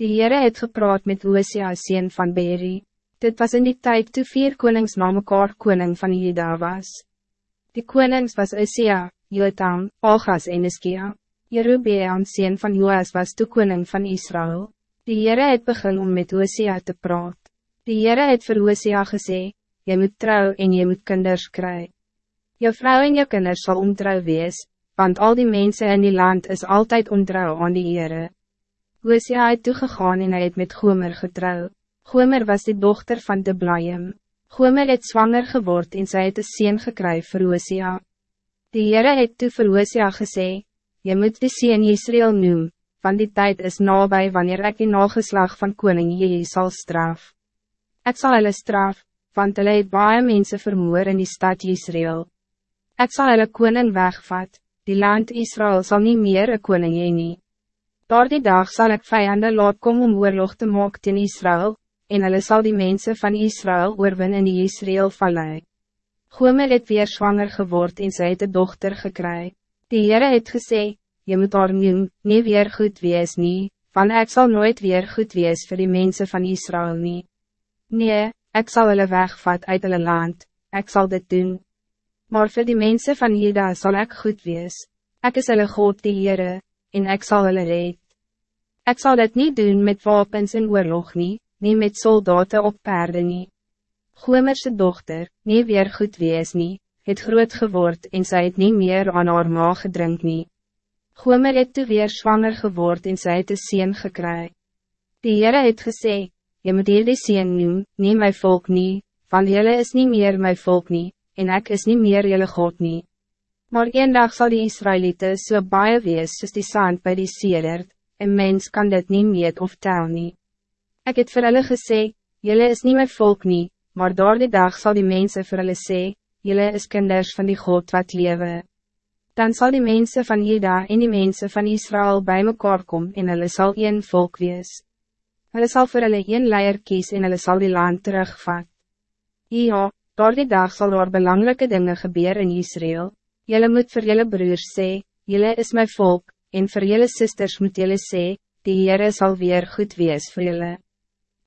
Die Heere het gepraat met Hosea sien van Beri. Dit was in die tijd toe vier konings na mekaar koning van Juda was. Die konings was Hosea, Jotam, Algas en Iskia. Jerubeam sien van Joas was toe koning van Israël. Die Heere het begin om met Hosea te praat. Die Heere het vir Hosea gesê, Jy moet trouw en jy moet kinders kry. Jou vrouw en jou kinders sal ontrouw wees, want al die mensen in die land is altijd ontrouw aan die Heere. Hosea het toegegaan en hy het met Gomer getrouw. Gomer was de dochter van de Blaiem. Gomer het zwanger geword en sy het een sien gekry vir Hosea. Die Heere het toe vir Hosea gesê, Je moet die sien Israël noem, van die tijd is nabij wanneer ik die nageslag van koning Jee zal straf. Ik zal hulle straf, want hulle het baie mense vermoor in die stad Israël. Ik zal hulle koning wegvat, die land Israël zal niet meer een koning heen nie. Door die dag zal ik vijanden laat kom om oorlog te maak in Israël, en hulle sal die mensen van Israël oorwin in die Israël vallei. Gomer het weer zwanger geword en sy het een dochter gekry. Die Heere het gesê, je moet daar noem, nie weer goed wees nie, van ek sal nooit weer goed wees voor die mensen van Israël nie. Nee, ik zal hulle wegvat uit hulle land, ik zal dit doen. Maar voor die mensen van Juda zal ik goed wees. Ik is hulle God die Heere, en ik zal hulle red. Ik zal dit niet doen met wapens in oorlog nie, nie met soldaten op paarden nie. Goemerse dochter, nie weer goed wees nie, het groot geword en sy het nie meer aan haar ma gedrink nie. Gomer het toe weer zwanger geword en sy het een sien gekry. Die Heere het gesê, Je moet hier die sien noem, nie my volk nie, van jylle is niet meer my volk nie, en ek is niet meer jylle God nie. Maar een dag sal die Israëlieten so baie wees soos die sand by die sedert, en mens kan dit niet meet of tel nie. Ek het vir hulle gesê, jylle is niet my volk nie, maar door die dag zal die mensen vir hulle sê, Jullie is kinders van die God wat lewe. Dan zal die mensen van Juda en die mensen van Israël bij mekaar komen en hulle sal een volk wees. Hulle sal vir hulle een leier kies en hulle sal die land terugvat. Ja, door die dag zal er belangrijke dingen gebeuren in Israël. Jullie moet voor jullie broers sê, jullie is mijn volk, en voor jullie sisters moet jullie sê, die Heere sal weer goed wees voor jullie.